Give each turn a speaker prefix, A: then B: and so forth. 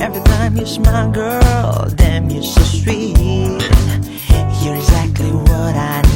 A: Every time you smile, girl, damn, you're so sweet. You're exactly what I need.